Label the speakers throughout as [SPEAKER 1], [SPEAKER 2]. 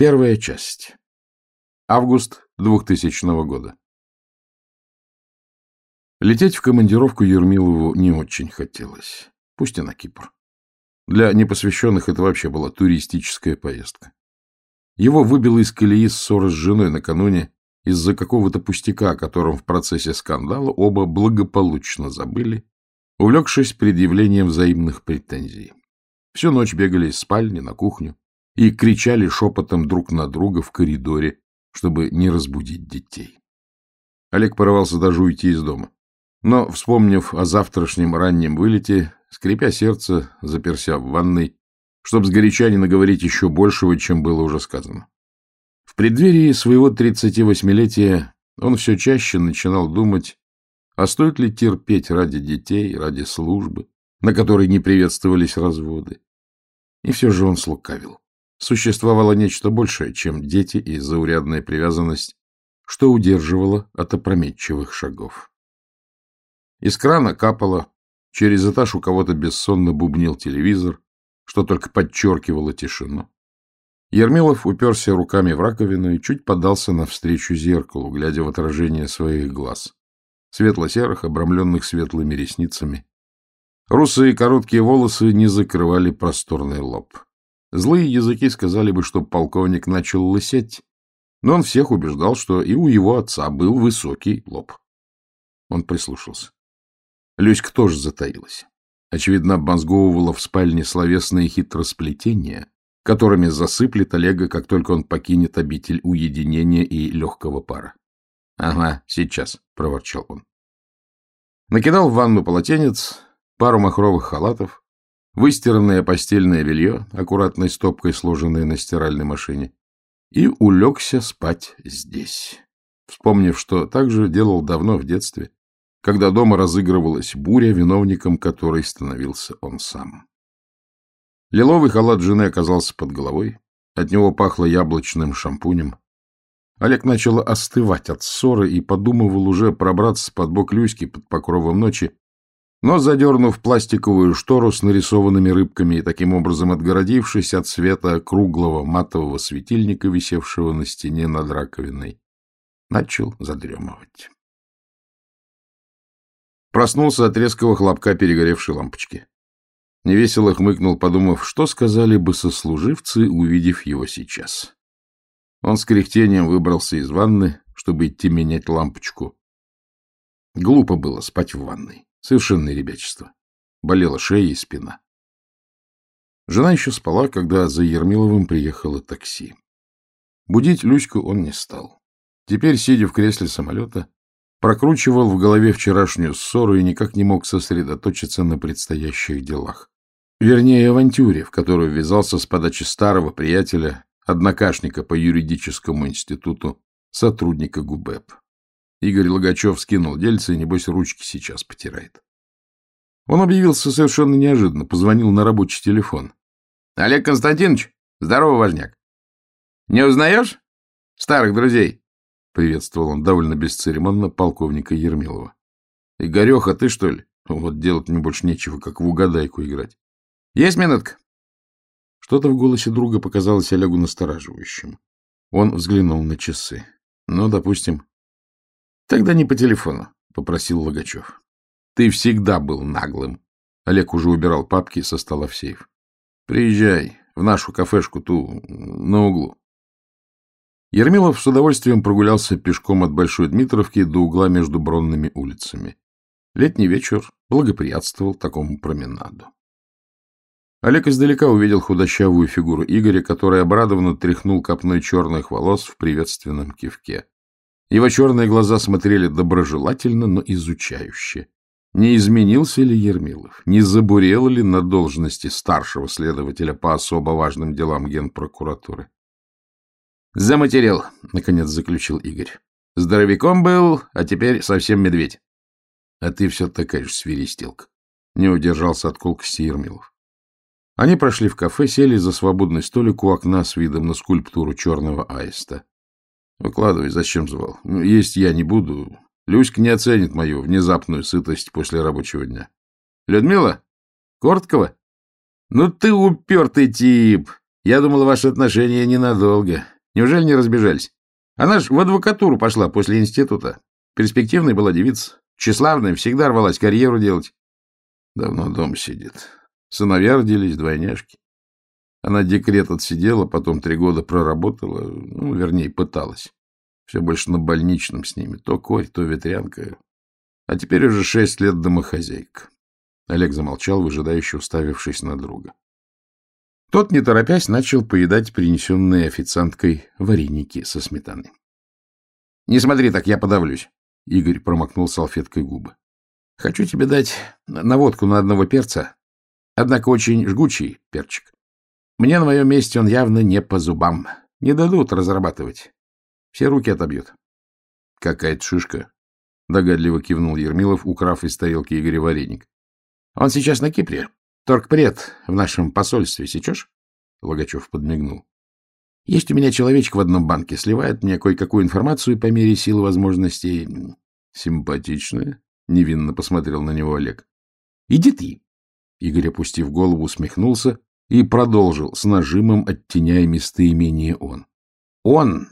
[SPEAKER 1] Первая часть. Август 2000 года. Лететь в командировку Ермилову не очень хотелось. Пусть и на Кипр. Для непосвященных это вообще была туристическая поездка. Его выбило из колеи ссора с женой накануне из-за какого-то пустяка, о котором в процессе скандала оба благополучно забыли, увлекшись предъявлением взаимных претензий. Всю ночь бегали из спальни на кухню, и кричали шепотом друг на друга в коридоре, чтобы не разбудить детей. Олег порывался даже уйти из дома. Но, вспомнив о завтрашнем раннем вылете, скрипя сердце, заперся в ванной, чтобы сгоряча не наговорить еще большего, чем было уже сказано. В преддверии своего 38-летия он все чаще начинал думать, а стоит ли терпеть ради детей, ради службы, на которой не приветствовались разводы. И все же он слукавил. Существовало нечто большее, чем дети и заурядная привязанность, что удерживало от опрометчивых шагов. Из крана капало, через этаж у кого-то бессонно бубнил телевизор, что только подчеркивало тишину. Ермилов уперся руками в раковину и чуть подался навстречу зеркалу, глядя в отражение своих глаз, светло-серых, обрамленных светлыми ресницами. Русые короткие волосы не закрывали просторный лоб. Злые языки сказали бы, что полковник начал лысеть, но он всех убеждал, что и у его отца был высокий лоб. Он прислушался. Люська тоже затаилась. Очевидно, обмозговывала в спальне словесные хитросплетения, которыми засыплет Олега, как только он покинет обитель уединения и легкого пара. — Ага, сейчас, — проворчал он. Накидал в ванну полотенец, пару махровых халатов, выстиранное постельное белье, аккуратной стопкой сложенное на стиральной машине, и улегся спать здесь, вспомнив, что так же делал давно в детстве, когда дома разыгрывалась буря, виновником которой становился он сам. Лиловый халат жены оказался под головой, от него пахло яблочным шампунем. Олег начал остывать от ссоры и подумывал уже пробраться под бок Люськи под покровом ночи, но, задернув пластиковую штору с нарисованными рыбками и таким образом отгородившись от света круглого матового светильника, висевшего на стене над раковиной, начал задремывать. Проснулся от резкого хлопка перегоревшей лампочки. Невесело хмыкнул, подумав, что сказали бы сослуживцы, увидев его сейчас. Он с кряхтением выбрался из ванны, чтобы идти менять лампочку. Глупо было спать в ванной. Совершенное ребячество. Болела шея и спина. Жена еще спала, когда за Ермиловым приехало такси. Будить Люську он не стал. Теперь, сидя в кресле самолета, прокручивал в голове вчерашнюю ссору и никак не мог сосредоточиться на предстоящих делах. Вернее, авантюре, в которую ввязался с подачи старого приятеля, однокашника по юридическому институту, сотрудника ГУБЭП. Игорь Логачев скинул дельце и, небось, ручки сейчас потирает. Он объявился совершенно неожиданно, позвонил на рабочий телефон. — Олег Константинович, здорово, важняк. — Не узнаешь старых друзей? — приветствовал он довольно бесцеремонно полковника Ермилова. — Игореха, ты что ли? Вот делать мне больше нечего, как в угадайку играть. — Есть минутка? Что-то в голосе друга показалось Олегу настораживающим. Он взглянул на часы. Ну, допустим, Тогда не по телефону, — попросил Логачев. Ты всегда был наглым. Олег уже убирал папки со стола в сейф. Приезжай в нашу кафешку ту, на углу. Ермилов с удовольствием прогулялся пешком от Большой Дмитровки до угла между Бронными улицами. Летний вечер благоприятствовал такому променаду. Олег издалека увидел худощавую фигуру Игоря, который обрадованно тряхнул копной черных волос в приветственном кивке. Его черные глаза смотрели доброжелательно, но изучающе. Не изменился ли Ермилов? Не забурел ли на должности старшего следователя по особо важным делам генпрокуратуры? «Заматерел», — наконец заключил Игорь. «Здоровяком был, а теперь совсем медведь». «А ты все такая же свиристелка», — не удержался от колкости Ермилов. Они прошли в кафе, сели за свободный столик у окна с видом на скульптуру черного аиста. Выкладывай, зачем звал. Ну, есть я не буду. Люська не оценит мою внезапную сытость после рабочего дня. Людмила? Корткова? Ну ты упертый тип. Я думал, ваши отношения ненадолго. Неужели не разбежались? Она ж в адвокатуру пошла после института. Перспективной была девица. Тщеславная, всегда рвалась карьеру делать. Давно дом сидит. Сыновья родились, двойняшки. Она декрет отсидела, потом три года проработала, ну, вернее, пыталась. Все больше на больничном с ними. То корь, то ветрянка. А теперь уже шесть лет домохозяйка. Олег замолчал, выжидающе уставившись на друга. Тот, не торопясь, начал поедать принесенные официанткой вареники со сметаной. — Не смотри так, я подавлюсь. Игорь промокнул салфеткой губы. — Хочу тебе дать наводку на одного перца, однако очень жгучий перчик. Мне на моем месте он явно не по зубам. Не дадут разрабатывать. Все руки отобьют. — Какая-то шишка, — догадливо кивнул Ермилов, украв из тарелки Игоря вареник. — Он сейчас на Кипре. Торгпред в нашем посольстве. Сечешь? Логачев подмигнул. — Есть у меня человечек в одном банке. Сливает мне кое-какую информацию по мере силы возможностей. — Симпатичная? — невинно посмотрел на него Олег. — Иди ты. Игорь, опустив голову, усмехнулся и продолжил, с нажимом оттеняя местоимение «он». Он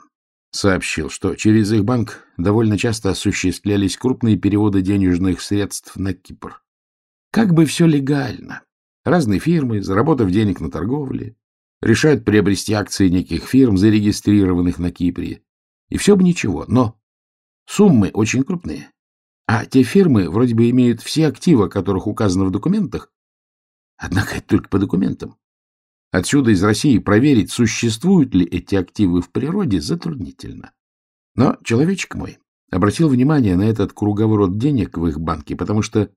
[SPEAKER 1] сообщил, что через их банк довольно часто осуществлялись крупные переводы денежных средств на Кипр. Как бы все легально. Разные фирмы, заработав денег на торговле, решают приобрести акции неких фирм, зарегистрированных на Кипре. И все бы ничего, но суммы очень крупные. А те фирмы вроде бы имеют все активы, которых указано в документах. Однако это только по документам. Отсюда из России проверить, существуют ли эти активы в природе, затруднительно. Но человечек мой обратил внимание на этот круговорот денег в их банке, потому что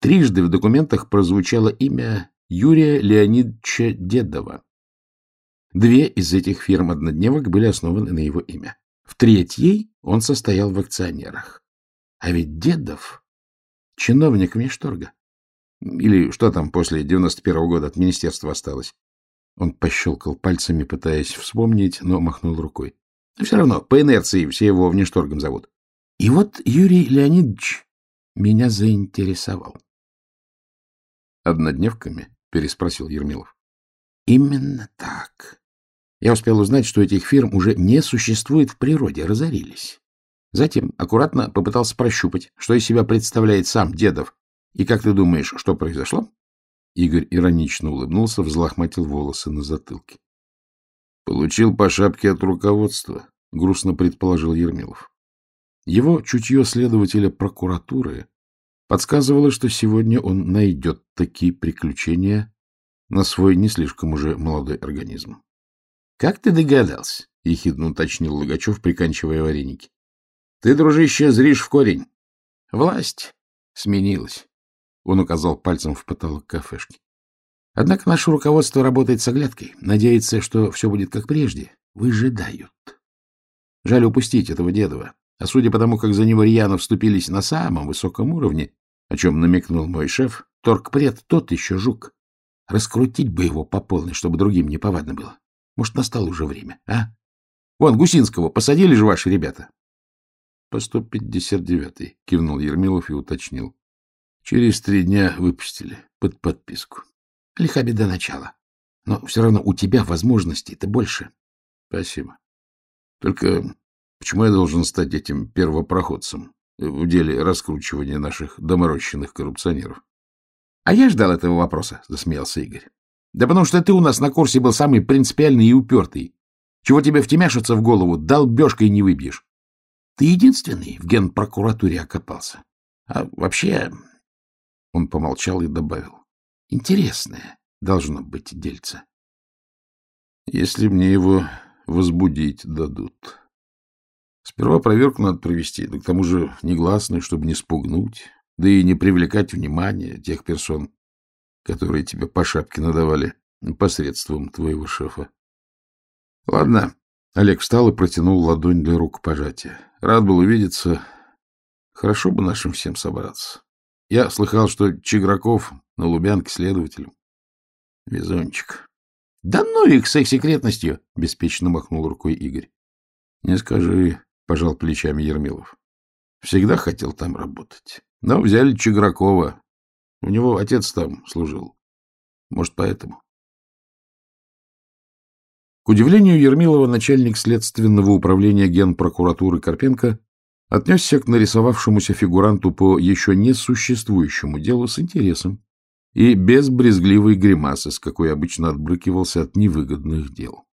[SPEAKER 1] трижды в документах прозвучало имя Юрия Леонидовича Дедова. Две из этих фирм-однодневок были основаны на его имя. В третьей он состоял в акционерах. А ведь Дедов — чиновник Внешторга. Или что там после 91-го года от министерства осталось. Он пощелкал пальцами, пытаясь вспомнить, но махнул рукой. Все равно, по инерции все его внешторгом зовут. И вот Юрий Леонидович меня заинтересовал. «Однодневками?» — переспросил Ермилов. «Именно так. Я успел узнать, что этих фирм уже не существует в природе, разорились. Затем аккуратно попытался прощупать, что из себя представляет сам Дедов. И как ты думаешь, что произошло? Игорь иронично улыбнулся, взлохматил волосы на затылке. — Получил по шапке от руководства, — грустно предположил Ермилов. Его чутье следователя прокуратуры подсказывало, что сегодня он найдет такие приключения на свой не слишком уже молодой организм. — Как ты догадался? — ехидно уточнил Логачев, приканчивая вареники. — Ты, дружище, зришь в корень. Власть сменилась. Он указал пальцем в потолок кафешки. Однако наше руководство работает с оглядкой, надеется, что все будет как прежде. Выжидают. Жаль упустить этого Дедова. А судя по тому, как за него рьяно вступились на самом высоком уровне, о чем намекнул мой шеф, торгпред тот еще жук. Раскрутить бы его по полной, чтобы другим не повадно было. Может, настало уже время, а? Вон, Гусинского посадили же ваши ребята. — По 159-й, — кивнул Ермилов и уточнил. Через три дня выпустили под подписку. Лиха беда начала. Но все равно у тебя возможностей-то больше. Спасибо. Только почему я должен стать этим первопроходцем в деле раскручивания наших доморощенных коррупционеров? — А я ждал этого вопроса, — засмеялся Игорь. — Да потому что ты у нас на курсе был самый принципиальный и упертый. Чего тебе втемяшится в голову, долбежкой не выбьешь. Ты единственный в генпрокуратуре окопался. А вообще, он помолчал и добавил. — Интересное должно быть дельце. — Если мне его возбудить дадут. Сперва проверку надо провести, да к тому же негласную, чтобы не спугнуть, да и не привлекать внимание тех персон, которые тебе по шапке надавали посредством твоего шефа. — Ладно. Олег встал и протянул ладонь для рукопожатия. Рад был увидеться. Хорошо бы нашим всем собраться. Я слыхал, что Чиграков на Лубянке следователем. Везунчик. — Да ну их с их секретностью! — беспечно махнул рукой Игорь. — Не скажи, — пожал плечами Ермилов. — Всегда хотел там работать. Но взяли Чигракова. У него отец там служил. Может, поэтому. К удивлению Ермилова, начальник следственного управления генпрокуратуры Карпенко отнесся к нарисовавшемуся фигуранту по еще не существующему делу с интересом и без брезгливой гримасы, с какой обычно отбрыкивался от невыгодных дел.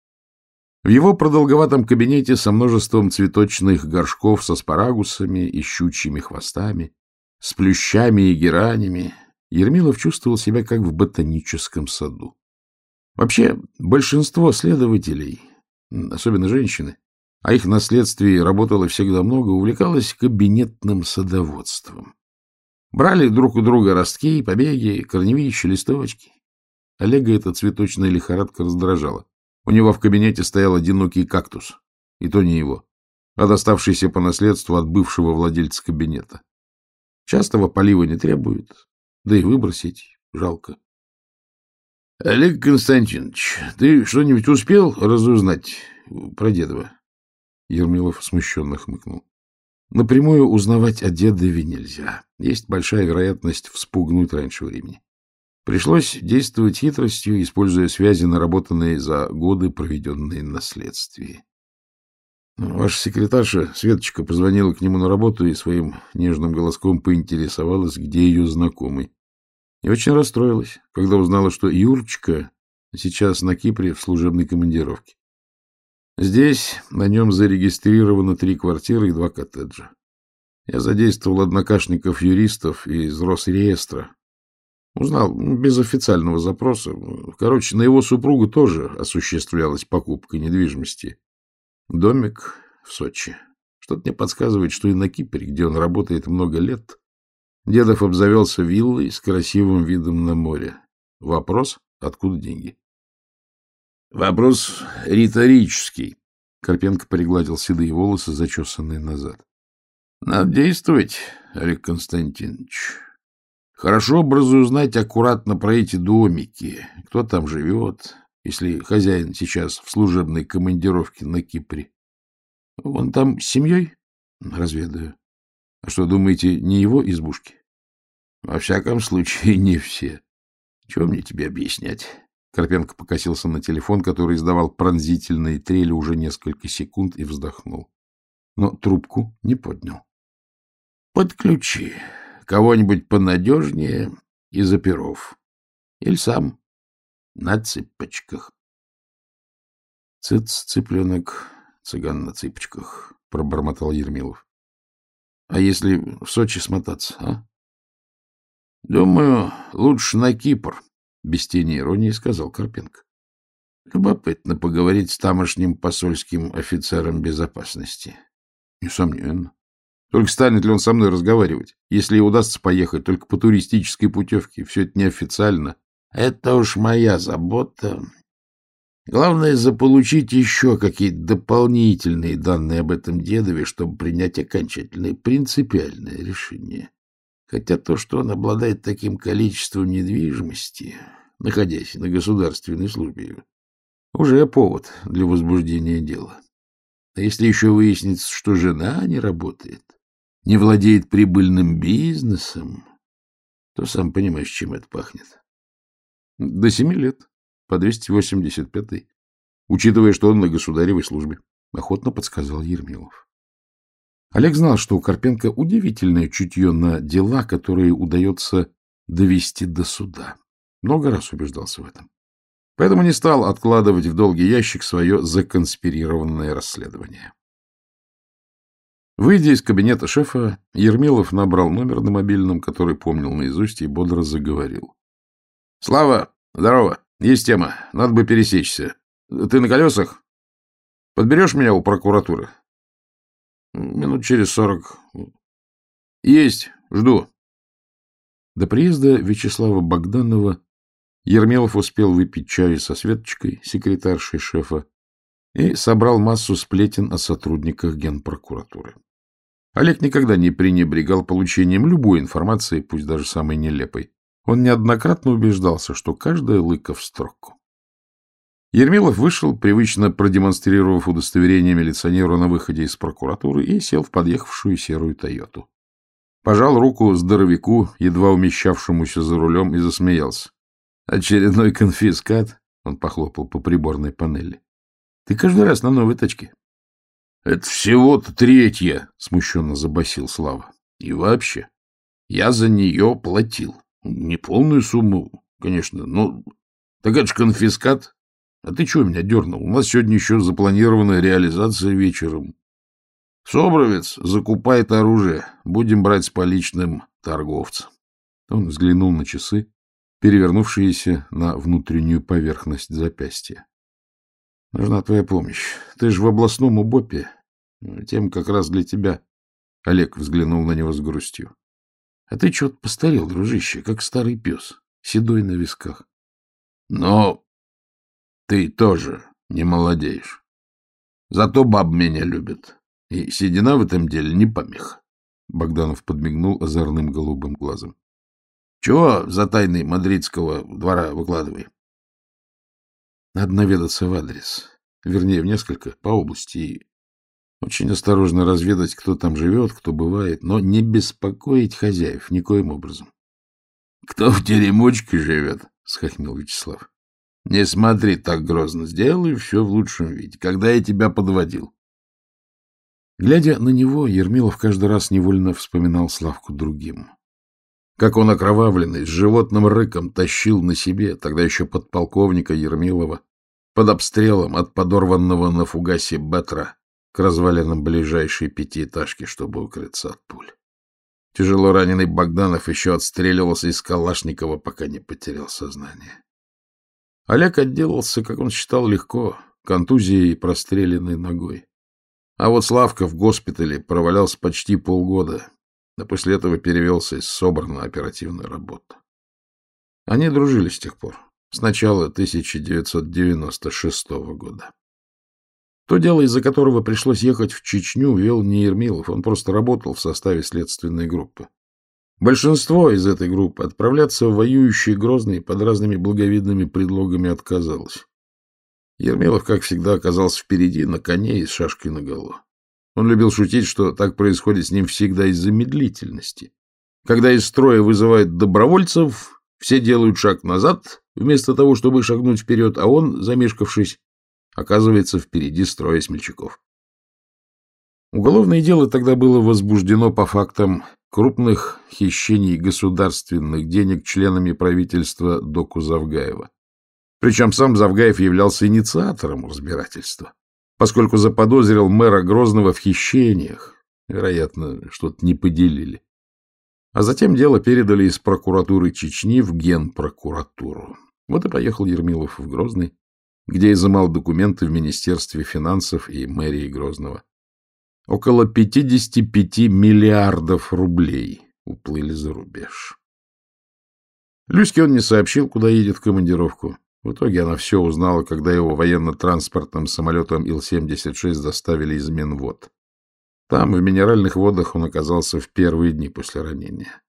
[SPEAKER 1] В его продолговатом кабинете со множеством цветочных горшков с аспарагусами и щучьими хвостами, с плющами и геранями, Ермилов чувствовал себя как в ботаническом саду. Вообще, большинство следователей, особенно женщины, а их на следствии работало всегда много, увлекалось кабинетным садоводством. Брали друг у друга ростки, побеги, корневища, листочки. Олега эта цветочная лихорадка раздражала. У него в кабинете стоял одинокий кактус, и то не его, а доставшийся по наследству от бывшего владельца кабинета. Частого полива не требует, да и выбросить жалко. — Олег Константинович, ты что-нибудь успел разузнать про Дедова? Ермилов смущенно хмыкнул. Напрямую узнавать о Дедове нельзя. Есть большая вероятность вспугнуть раньше времени. Пришлось действовать хитростью, используя связи, наработанные за годы, проведенные на следствии. Ваша секретарша, Светочка, позвонила к нему на работу и своим нежным голоском поинтересовалась, где ее знакомый. И очень расстроилась, когда узнала, что Юрочка сейчас на Кипре в служебной командировке. Здесь на нем зарегистрировано три квартиры и два коттеджа. Я задействовал однокашников-юристов из Росреестра, Узнал без официального запроса. Короче, на его супругу тоже осуществлялась покупка недвижимости. Домик в Сочи. Что-то мне подсказывает, что и на Кипре, где он работает много лет, Дедов обзавелся виллой с красивым видом на море. Вопрос, откуда деньги? Вопрос риторический. Карпенко пригладил седые волосы, зачесанные назад. Надо действовать, Олег Константинович. Хорошо бы разузнать аккуратно про эти домики, кто там живет, если хозяин сейчас в служебной командировке на Кипре. Он там с семьей? Разведаю. А что, думаете, не его избушки? Во всяком случае, не все. Чего мне тебе объяснять? Карпенко покосился на телефон, который издавал пронзительные трели уже несколько секунд и вздохнул. Но трубку не поднял. — Подключи кого-нибудь понадежнее из оперов. Или сам на цыпочках. — Цыц, цыпленок, цыган на цыпочках, — пробормотал Ермилов. — А если в Сочи смотаться, а? — Думаю, лучше на Кипр, — без тени иронии сказал Карпенко. — Любопытно поговорить с тамошним посольским офицером безопасности. — Несомненно. Только станет ли он со мной разговаривать? Если и удастся поехать только по туристической путевке, все это неофициально. Это уж моя забота. Главное — заполучить еще какие-то дополнительные данные об этом дедове, чтобы принять окончательное принципиальное решение. Хотя то, что он обладает таким количеством недвижимости, находясь на государственной службе, уже повод для возбуждения дела. А если еще выяснится, что жена не работает, не владеет прибыльным бизнесом, то сам понимаешь, чем это пахнет. До семи лет, по 285-й, учитывая, что он на государевой службе, охотно подсказал Ермилов. Олег знал, что у Карпенко удивительное чутье на дела, которые удается довести до суда. Много раз убеждался в этом. Поэтому не стал откладывать в долгий ящик свое законспирированное расследование. Выйдя из кабинета шефа, Ермилов набрал номер на мобильном, который помнил наизусть, и бодро заговорил. — Слава, здорово. Есть тема. Надо бы пересечься. Ты на колесах? Подберешь меня у прокуратуры? Минут через сорок. Есть. Жду. До приезда Вячеслава Богданова Ермилов успел выпить чаю со Светочкой, секретаршей шефа, и собрал массу сплетен о сотрудниках генпрокуратуры. Олег никогда не пренебрегал получением любой информации, пусть даже самой нелепой. Он неоднократно убеждался, что каждая лыка в строку. Ермилов вышел, привычно продемонстрировав удостоверение милиционеру на выходе из прокуратуры, и сел в подъехавшую серую «Тойоту». Пожал руку здоровяку, едва умещавшемуся за рулем, и засмеялся. «Очередной конфискат?» — он похлопал по приборной панели. Ты каждый раз на новой тачке. — Это всего-то третья, — смущенно забасил Слава. — И вообще, я за нее платил. Не полную сумму, конечно, но... Так это ж конфискат. А ты чего меня дернул? У нас сегодня еще запланирована реализация вечером. Собровец закупает оружие. Будем брать с поличным торговцем. Он взглянул на часы, перевернувшиеся на внутреннюю поверхность запястья. — Нужна твоя помощь. Ты же в областном УБОПе. Тем как раз для тебя. Олег взглянул на него с грустью. — А ты что-то постарел, дружище, как старый пес, седой на висках. — Но ты тоже не молодеешь. Зато баб меня любят. И седина в этом деле не помеха. Богданов подмигнул озорным голубым глазом. — Чего за тайны мадридского двора выкладывай? Надо наведаться в адрес. Вернее, в несколько, по области. И очень осторожно разведать, кто там живет, кто бывает, но не беспокоить хозяев никоим образом. — Кто в теремочке живет? — схохмил Вячеслав. — Не смотри так грозно. Сделай все в лучшем виде. Когда я тебя подводил? Глядя на него, Ермилов каждый раз невольно вспоминал Славку другим. Как он окровавленный, с животным рыком тащил на себе, тогда еще подполковника Ермилова, под обстрелом от подорванного на фугасе Бетра к развалинам ближайшей пятиэтажки, чтобы укрыться от пуль. Тяжело раненый Богданов еще отстреливался из Калашникова, пока не потерял сознание. Олег отделался, как он считал, легко, контузией и простреленной ногой. А вот Славка в госпитале провалялся почти полгода, а после этого перевелся из СОБР на оперативную работу. Они дружили с тех пор, с начала 1996 года. То дело, из-за которого пришлось ехать в Чечню, вел не Ермилов, он просто работал в составе следственной группы. Большинство из этой группы отправляться в воюющие Грозный под разными благовидными предлогами отказалось. Ермилов, как всегда, оказался впереди, на коне и с шашкой наголо. Он любил шутить, что так происходит с ним всегда из-за медлительности. Когда из строя вызывают добровольцев, все делают шаг назад, вместо того, чтобы шагнуть вперед, а он, замешкавшись, оказывается впереди строя смельчаков. Уголовное дело тогда было возбуждено по фактам крупных хищений государственных денег членами правительства Доку Завгаева. Причем сам Завгаев являлся инициатором разбирательства, поскольку заподозрил мэра Грозного в хищениях. Вероятно, что-то не поделили. А затем дело передали из прокуратуры Чечни в генпрокуратуру. Вот и поехал Ермилов в Грозный, где изымал документы в Министерстве финансов и мэрии Грозного. Около 55 миллиардов рублей уплыли за рубеж. Люське он не сообщил, куда едет в командировку. В итоге она все узнала, когда его военно-транспортным самолетом Ил-76 доставили из Минвод. Там, в минеральных водах, он оказался в первые дни после ранения.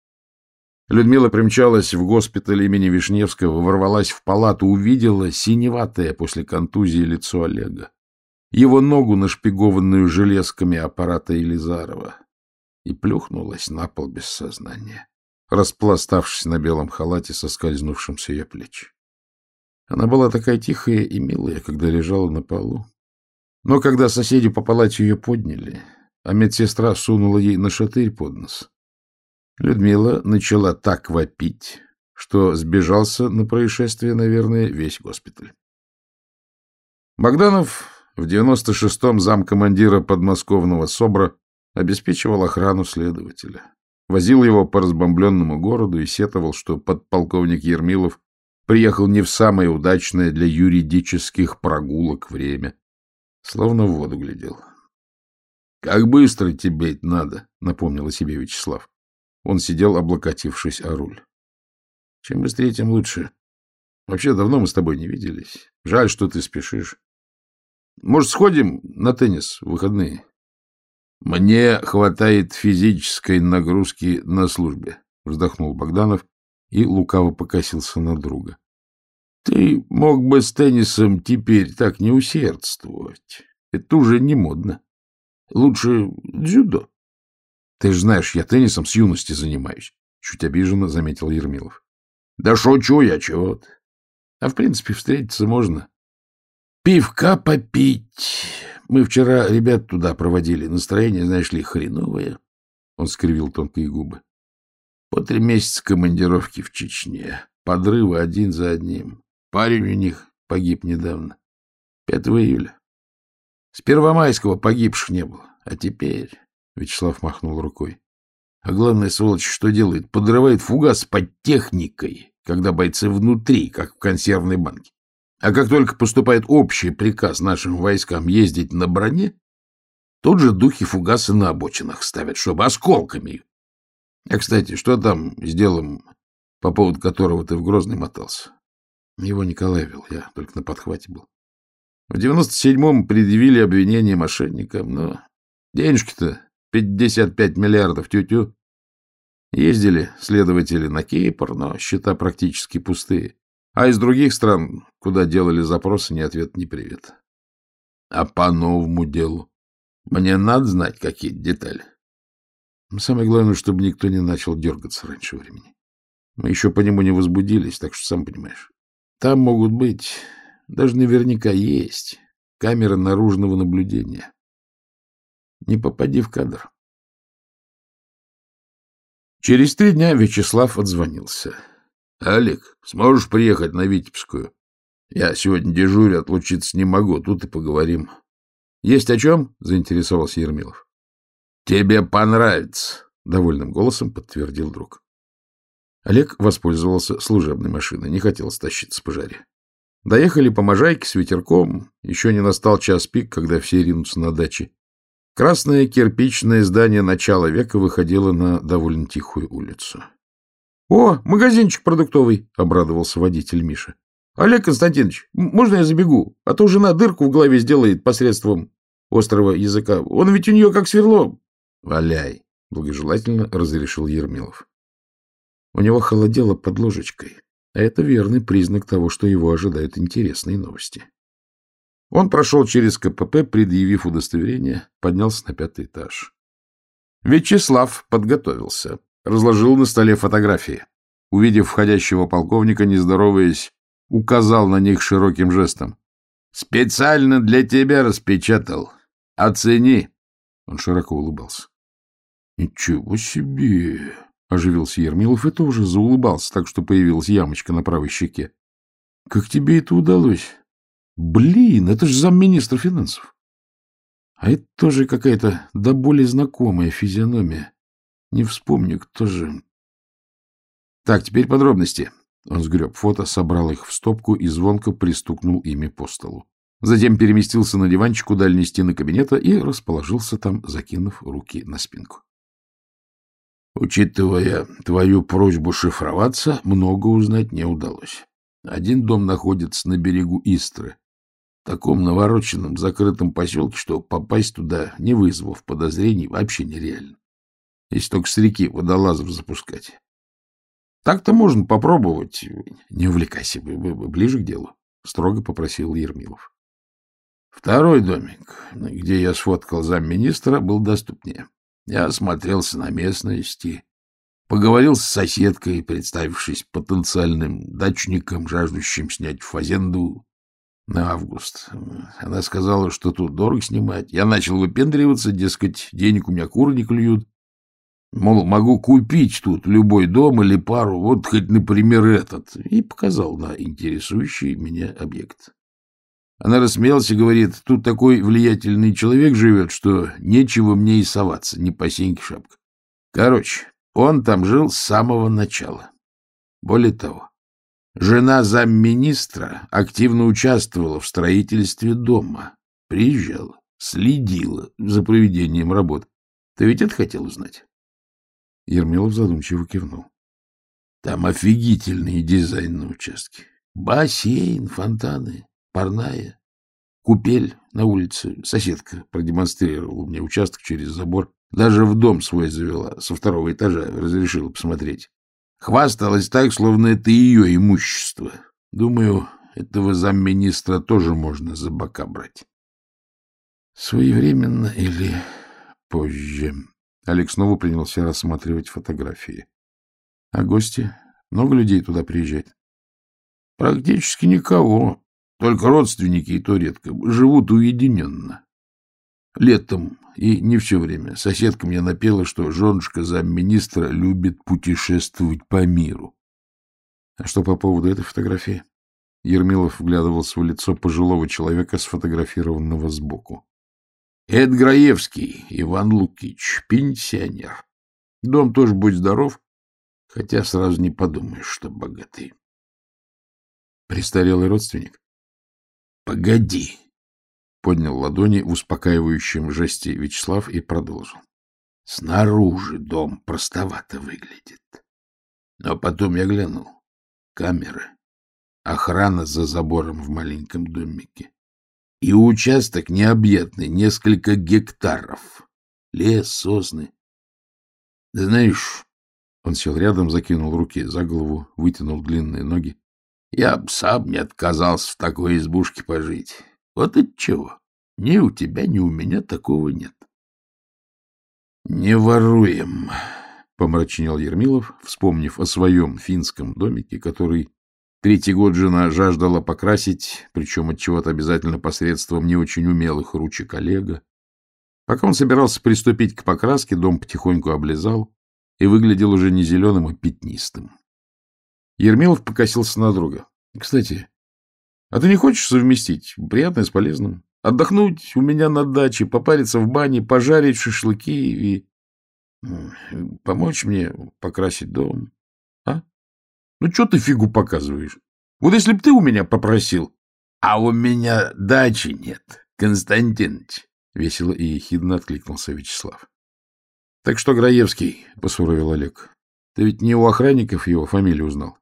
[SPEAKER 1] Людмила примчалась в госпиталь имени Вишневского, ворвалась в палату, увидела синеватое после контузии лицо Олега, его ногу, нашпигованную железками аппарата Елизарова, и плюхнулась на пол без сознания, распластавшись на белом халате, соскользнувшем с ее плеч. Она была такая тихая и милая, когда лежала на полу. Но когда соседи по палате ее подняли, а медсестра сунула ей на шатырь под нос, Людмила начала так вопить, что сбежался на происшествие, наверное, весь госпиталь. Богданов в 96-м замкомандира подмосковного СОБРа обеспечивал охрану следователя. Возил его по разбомбленному городу и сетовал, что подполковник Ермилов приехал не в самое удачное для юридических прогулок время. Словно в воду глядел. — Как быстро тебе это надо, — напомнил о себе Вячеслав. Он сидел, облокотившись о руль. — Чем быстрее, тем лучше. Вообще, давно мы с тобой не виделись. Жаль, что ты спешишь. Может, сходим на теннис в выходные? — Мне хватает физической нагрузки на службе, — вздохнул Богданов и лукаво покосился на друга. — Ты мог бы с теннисом теперь так не усердствовать. Это уже не модно. Лучше дзюдо. — Ты же знаешь, я теннисом с юности занимаюсь, — чуть обиженно заметил Ермилов. — Да шучу я чего-то. А в принципе встретиться можно. Пивка попить. Мы вчера ребят туда проводили. Настроение, знаешь ли, хреновое. Он скривил тонкие губы. По три месяца командировки в Чечне. Подрывы один за одним. Парень у них погиб недавно. 5 июля. С Первомайского погибших не было. А теперь... Вячеслав махнул рукой. А главное, сволочь, что делает? Подрывает фугас под техникой, когда бойцы внутри, как в консервной банке. А как только поступает общий приказ нашим войскам ездить на броне, тут же духи фугасы на обочинах ставят, чтобы осколками. А, кстати, что там с делом, по поводу которого ты в Грозный мотался? Его Николай вел, я только на подхвате был. В девяносто седьмом предъявили обвинение мошенникам, но денежки-то 55 миллиардов тю-тю. Ездили следователи на Кипр, но счета практически пустые. А из других стран, куда делали запросы, ни ответ, ни привет. А по новому делу? Мне надо знать какие детали. Самое главное, чтобы никто не начал дергаться раньше времени. Мы еще по нему не возбудились, так что сам понимаешь. Там могут быть, даже наверняка есть, камеры наружного наблюдения. Не попади в кадр. Через три дня Вячеслав отзвонился. — Олег, сможешь приехать на Витебскую? Я сегодня дежурю, отлучиться не могу, тут и поговорим. — Есть о чем? — заинтересовался Ермилов. — Тебе понравится, — довольным голосом подтвердил друг. Олег воспользовался служебной машиной, не хотел стащиться по жаре. Доехали по Можайке с ветерком, еще не настал час пик, когда все ринутся на дачи. Красное кирпичное здание начала века выходило на довольно тихую улицу. — О, магазинчик продуктовый, — обрадовался водитель Миша. — Олег Константинович, можно я забегу? А то жена дырку в голове сделает посредством острого языка. Он ведь у нее как сверло. — Валяй, — благожелательно разрешил Ермилов. У него холодело под ложечкой, а это верный признак того, что его ожидают интересные новости. Он прошел через КПП, предъявив удостоверение, поднялся на пятый этаж. Вячеслав подготовился разложил на столе фотографии. Увидев входящего полковника, не здороваясь, указал на них широким жестом. — Специально для тебя распечатал. Оцени. Он широко улыбался. — Ничего себе! — оживился Ермилов и тоже заулыбался, так что появилась ямочка на правой щеке. — Как тебе это удалось? Блин, это же замминистра финансов. А это тоже какая-то до боли знакомая физиономия. Не вспомню, кто же... Так, теперь подробности. Он сгреб фото, собрал их в стопку и звонко пристукнул ими по столу. Затем переместился на диванчик у дальней стены кабинета и расположился там, закинув руки на спинку. Учитывая твою просьбу шифроваться, много узнать не удалось. Один дом находится на берегу Истры, в таком навороченном закрытом поселке, что попасть туда, не вызвав подозрений, вообще нереально если только с реки водолазов запускать. Так-то можно попробовать. Не увлекайся, ближе к делу, — строго попросил Ермилов. Второй домик, где я сфоткал замминистра, был доступнее. Я осмотрелся на местности, поговорил с соседкой, представившись потенциальным дачником, жаждущим снять фазенду на август. Она сказала, что тут дорого снимать. Я начал выпендриваться, дескать, денег у меня куры не клюют. Мол, могу купить тут любой дом или пару, вот хоть, например, этот, и показал на интересующий меня объект. Она рассмеялась и говорит, тут такой влиятельный человек живет, что нечего мне и соваться, ни по сеньке шапка. Короче, он там жил с самого начала. Более того, жена замминистра активно участвовала в строительстве дома, приезжала, следила за проведением работ. Ты ведь это хотел узнать? Ермилов задумчиво кивнул. Там офигительный дизайн на участке. Бассейн, фонтаны, парная, купель на улице. Соседка продемонстрировала мне участок через забор. Даже в дом свой завела, со второго этажа, разрешила посмотреть. Хвасталась так, словно это ее имущество. Думаю, этого замминистра тоже можно за бока брать. Своевременно или позже. Олег снова принялся рассматривать фотографии. — А гости? Много людей туда приезжает? — Практически никого. Только родственники, и то редко, живут уединенно. Летом и не все время. Соседка мне напела, что женушка замминистра любит путешествовать по миру.
[SPEAKER 2] А что по поводу этой фотографии? Ермилов вглядывался в лицо пожилого человека, сфотографированного сбоку.
[SPEAKER 1] — Это Граевский Иван Лукич, пенсионер. Дом тоже будь здоров, хотя сразу не подумаешь, что богатый.
[SPEAKER 2] Престарелый родственник?
[SPEAKER 1] — Погоди, — поднял ладони в успокаивающем жесте Вячеслав и продолжил. — Снаружи дом простовато выглядит. Но потом я глянул. Камеры. Охрана за забором в маленьком домике. И участок необъятный, несколько гектаров. Лес, сосны. Да знаешь, он сел рядом, закинул руки за голову, вытянул длинные ноги. Я б сам не отказался в такой избушке пожить. Вот и чего. Ни у тебя, ни у меня такого нет. — Не воруем, — помрачнел Ермилов, вспомнив о своем финском домике, который третий год жена жаждала покрасить, причем от чего-то обязательно посредством не очень умелых ручек Олега. Пока он собирался приступить к покраске, дом потихоньку облизал и выглядел уже не зеленым, а пятнистым. Ермилов покосился на друга. — Кстати, а ты не хочешь совместить приятное с полезным? Отдохнуть у меня на даче, попариться в бане, пожарить шашлыки и помочь мне покрасить дом. Ну, что ты фигу показываешь? Вот если б ты у меня попросил... — А у меня дачи нет, Константинович, — весело и ехидно откликнулся Вячеслав. — Так что, Граевский, — посуровил Олег, — ты ведь не у охранников его фамилию узнал?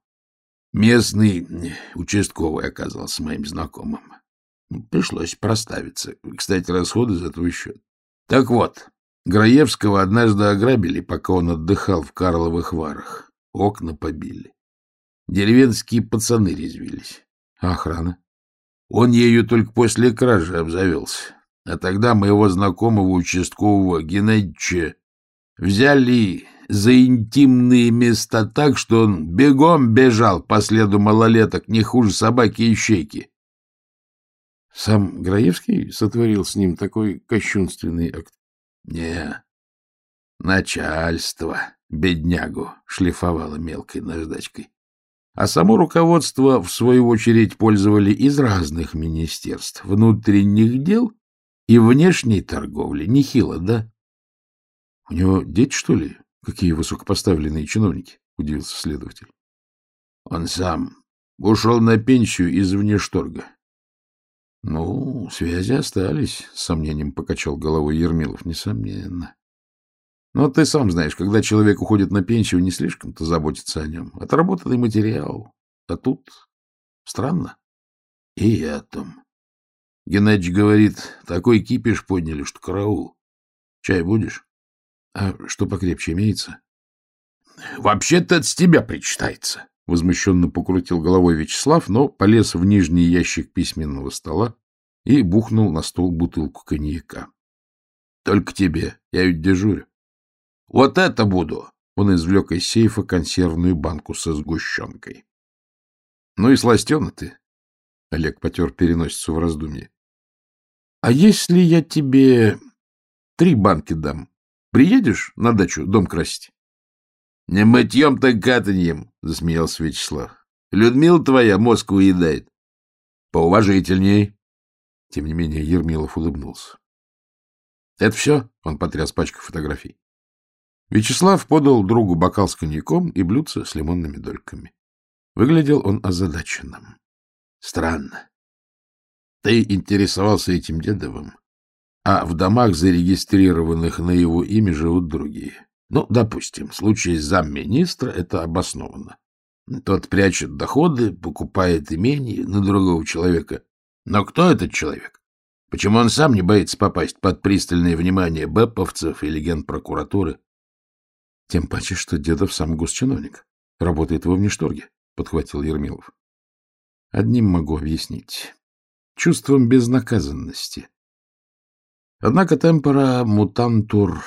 [SPEAKER 1] Местный участковый оказался моим знакомым. Пришлось проставиться. Кстати, расходы за твой счет. Так вот, Граевского однажды ограбили, пока он отдыхал в Карловых Варах. Окна побили. Деревенские пацаны резвились. А охрана? Он ею только после кражи обзавелся. А тогда моего знакомого участкового Геннадьевича взяли за интимные места так, что он бегом бежал по следу малолеток, не хуже собаки и щейки. Сам Граевский сотворил с ним такой кощунственный акт? Не, начальство беднягу шлифовало мелкой наждачкой. А само руководство, в свою очередь, пользовали из разных министерств, внутренних дел и внешней торговли. Нехило, да? У него дети, что ли, Какие высокопоставленные чиновники? — удивился следователь. — Он сам ушел на пенсию из внешторга. — Ну, связи остались, — с сомнением покачал головой Ермилов. — Несомненно. Но ты сам знаешь, когда человек уходит на пенсию, не слишком-то заботится о нем. Отработанный материал. А тут странно. И я о том. Геннадьевич говорит, такой кипиш подняли, что караул. Чай будешь? — А что покрепче имеется? — Вообще-то с тебя причитается, — возмущенно покрутил головой Вячеслав, но полез в нижний ящик письменного стола и бухнул на стол бутылку коньяка. — Только тебе, я ведь дежурю. — Вот это буду! — он извлек из сейфа консервную банку со сгущенкой. — Ну и сластена ты, — Олег потер переносицу в раздумье. — А если я тебе три банки дам? Приедешь на дачу дом красить? — Не мытьем, так катаньем, — засмеялся Вячеслав. — Людмила твоя мозг уедает. — Поуважительней. Тем не менее Ермилов улыбнулся. — Это все? — он потряс пачку фотографий. Вячеслав подал другу бокал с коньяком и блюдце с лимонными дольками. Выглядел он озадаченным. — Странно. Ты интересовался этим дедовым, а в домах, зарегистрированных на его имя, живут другие. Ну, допустим, в случае замминистра это обоснованно. Тот прячет доходы, покупает имение на другого человека. Но кто этот человек? Почему он сам не боится попасть под пристальное внимание бэповцев или генпрокуратуры? Тем паче, что дедов сам госчиновник. Работает во внешторге, — подхватил Ермилов. Одним могу объяснить. Чувством безнаказанности. Однако темпора мутантур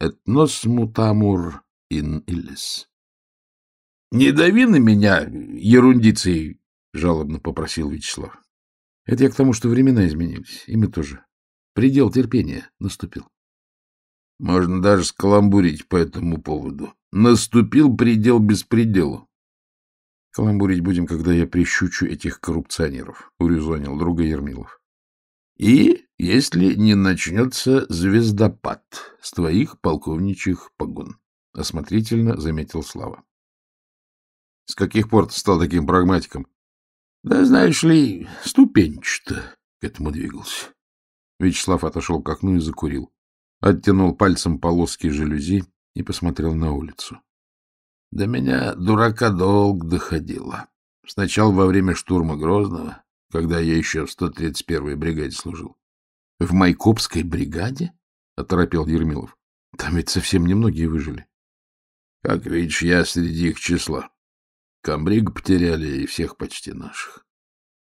[SPEAKER 1] et nos mutamur in illis. — Не дави на меня ерундицей, — жалобно попросил Вячеслав. Это я к тому, что времена изменились, и мы тоже. Предел терпения наступил.
[SPEAKER 2] Можно даже скаламбурить по этому поводу. Наступил предел беспределу.
[SPEAKER 1] Каламбурить будем, когда я прищучу этих коррупционеров, — урезонил друга Ермилов.
[SPEAKER 2] И если не начнется звездопад с твоих полковничьих погон, — осмотрительно заметил Слава.
[SPEAKER 1] — С каких пор ты стал таким прагматиком?
[SPEAKER 2] — Да, знаешь ли, ступенчато к этому двигался.
[SPEAKER 1] Вячеслав отошел к окну и закурил. Оттянул пальцем полоски жалюзи и посмотрел на улицу.
[SPEAKER 2] До меня, дурака, долго доходило. Сначала во время штурма Грозного, когда я еще в 131-й бригаде служил.
[SPEAKER 1] — В Майкопской бригаде? — оторопел Ермилов. — Там ведь совсем немногие выжили.
[SPEAKER 2] — Как видишь, я среди их числа. Камбриг потеряли и всех почти наших.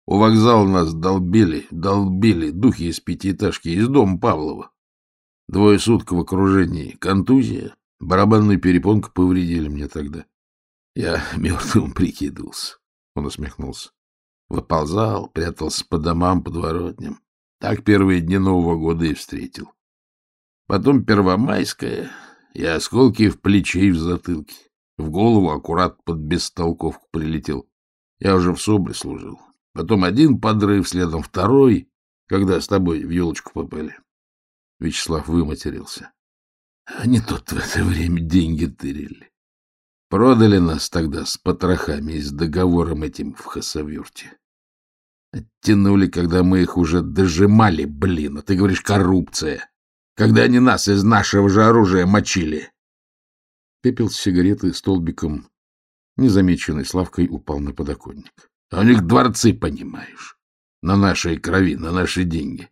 [SPEAKER 2] У вокзала нас долбили, долбили духи из пятиэтажки, из дома Павлова. Двое суток в окружении, контузия, барабанную перепонку повредили мне тогда. Я мертвым прикидывался. Он усмехнулся. Выползал, прятался по домам, подворотням. Так первые дни Нового года и встретил. Потом Первомайская, и осколки в плече и в затылке. В голову аккурат под бестолковку прилетел. Я уже в СОБРе служил. Потом один подрыв, следом второй, когда с тобой в елочку попали. Вячеслав выматерился. Они тут в это время деньги тырили. Продали нас тогда с потрохами и с договором этим в Хасавюрте. Оттянули, когда мы их уже дожимали, блин, а ты говоришь коррупция. Когда они нас из нашего же оружия мочили.
[SPEAKER 1] Пепел с сигареты столбиком, незамеченный Славкой, упал на подоконник.
[SPEAKER 2] А у них дворцы, понимаешь, на нашей крови, на наши деньги.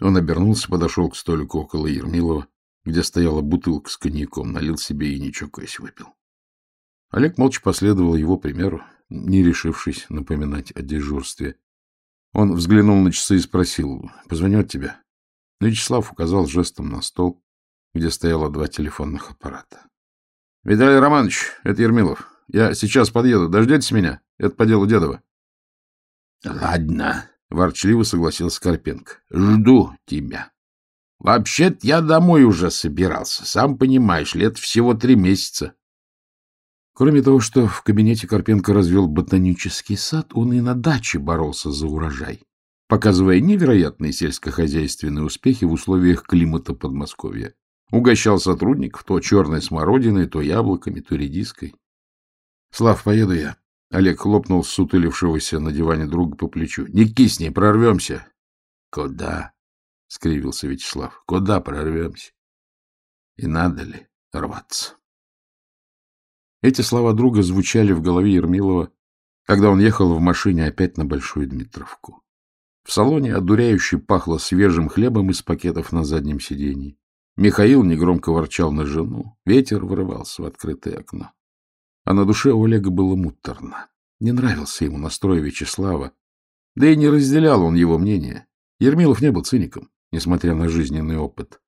[SPEAKER 1] Он обернулся, подошел к столику около Ермилова, где стояла бутылка с коньяком, налил себе и, не чокаясь, выпил. Олег молча последовал его примеру, не решившись напоминать о дежурстве. Он взглянул на часы и спросил, «Позвоню тебя?» Вячеслав указал жестом на стол, где стояло два телефонных аппарата. — Виталий Романович, это Ермилов. Я сейчас подъеду. Дождетесь меня? Это по делу Дедова.
[SPEAKER 2] — Ладно, — ворчливо согласился Карпенко. — Жду тебя. Вообще-то я домой уже собирался. Сам понимаешь, лет всего три месяца.
[SPEAKER 1] Кроме того, что в кабинете Карпенко развел ботанический сад, он и на даче боролся за урожай, показывая невероятные сельскохозяйственные успехи в условиях климата Подмосковья. Угощал сотрудников то черной смородиной, то яблоками, то редиской. — Слав, поеду я. Олег хлопнул сутылившегося на диване друга по плечу. — Не кисни, прорвемся.
[SPEAKER 2] — Куда? — скривился Вячеслав. — Куда прорвемся? И надо ли рваться?
[SPEAKER 1] Эти слова друга звучали в голове Ермилова, когда он ехал в машине опять на Большую Дмитровку. В салоне одуряюще пахло свежим хлебом из пакетов на заднем сиденье. Михаил негромко ворчал на жену, ветер вырывался в открытое окно. А на душе у Олега было муторно. Не нравился ему настрой Вячеслава, да и не разделял он его мнение. Ермилов не был циником, несмотря на жизненный опыт.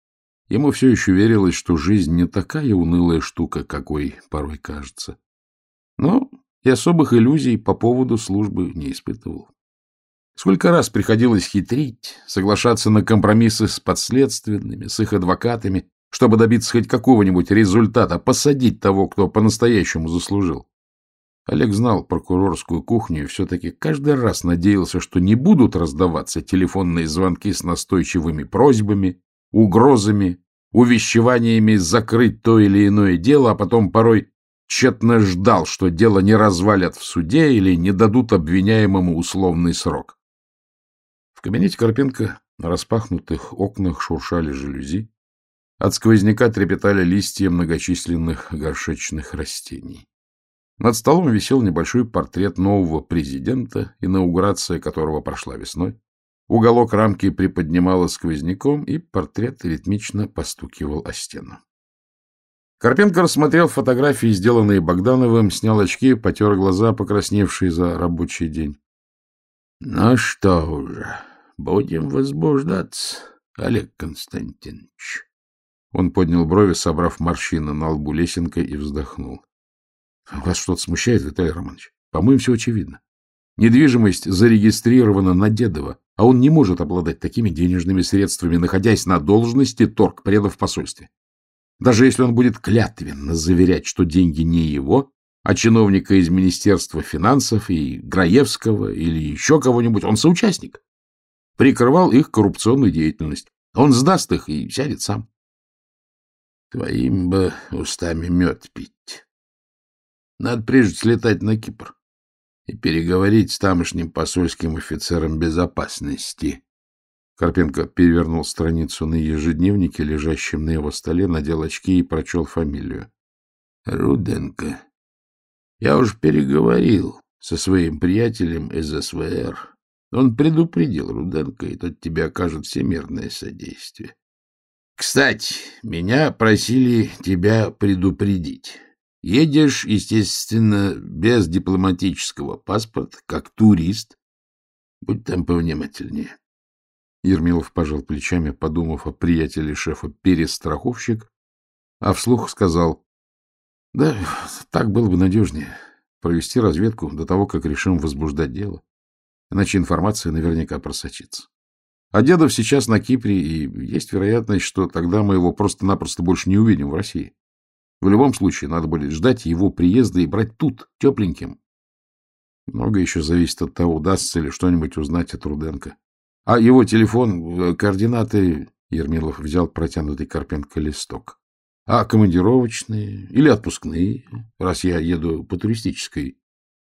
[SPEAKER 1] Ему все еще верилось, что жизнь не такая унылая штука, какой порой кажется. Но и особых иллюзий по поводу службы не испытывал. Сколько раз приходилось хитрить, соглашаться на компромиссы с подследственными, с их адвокатами, чтобы добиться хоть какого-нибудь результата, посадить того, кто по-настоящему заслужил. Олег знал прокурорскую кухню и все-таки каждый раз надеялся, что не будут раздаваться телефонные звонки с настойчивыми просьбами, угрозами, увещеваниями закрыть то или иное дело, а потом порой тщетно ждал, что дело не развалят в суде или не дадут обвиняемому условный срок. В кабинете Карпенко на распахнутых окнах шуршали жалюзи, от сквозняка трепетали листья многочисленных горшечных растений. Над столом висел небольшой портрет нового президента, инаугурация которого прошла весной. Уголок рамки приподнимало сквозняком, и портрет ритмично постукивал о стену. Карпенко рассмотрел фотографии, сделанные Богдановым, снял очки, потер глаза, покрасневшие за рабочий день.
[SPEAKER 2] — Ну что уже, будем возбуждаться, Олег Константинович.
[SPEAKER 1] Он поднял брови, собрав морщины на лбу лесенкой, и вздохнул. — Вас что-то смущает, Виталий Романович? По-моему, все очевидно. Недвижимость зарегистрирована на Дедова, а он не может обладать такими денежными средствами, находясь на должности торгпреда в посольстве. Даже если он будет клятвенно заверять, что деньги не его, а чиновника из Министерства финансов и Граевского или еще кого-нибудь, он соучастник. Прикрывал их коррупционную деятельность. Он сдаст их и сядет сам.
[SPEAKER 2] Твоим бы устами мед пить. Надо прежде слетать на Кипр и переговорить с тамошним посольским офицером безопасности.
[SPEAKER 1] Карпенко перевернул страницу на ежедневнике, лежащем на его столе, надел очки и прочел фамилию.
[SPEAKER 2] Руденко. Я уж переговорил со своим приятелем из СВР. Он предупредил Руденко, и тот тебе окажет всемирное содействие. Кстати, меня просили тебя предупредить. Едешь, естественно, без дипломатического паспорта, как турист. Будь там повнимательнее.
[SPEAKER 1] Ермилов пожал плечами, подумав о приятеле шефа перестраховщик, а вслух сказал, да, так было бы надежнее провести разведку до того, как решим возбуждать дело. Иначе информация наверняка просочится. А Дедов сейчас на Кипре, и есть вероятность, что тогда мы его просто-напросто больше не увидим в России. В любом случае, надо будет ждать его приезда и брать тут, тепленьким. Много еще зависит от того, удастся ли что-нибудь узнать от Руденко. А его телефон, э, координаты... Ермилов взял протянутый Карпенко листок. А командировочные или отпускные, раз я еду по туристической?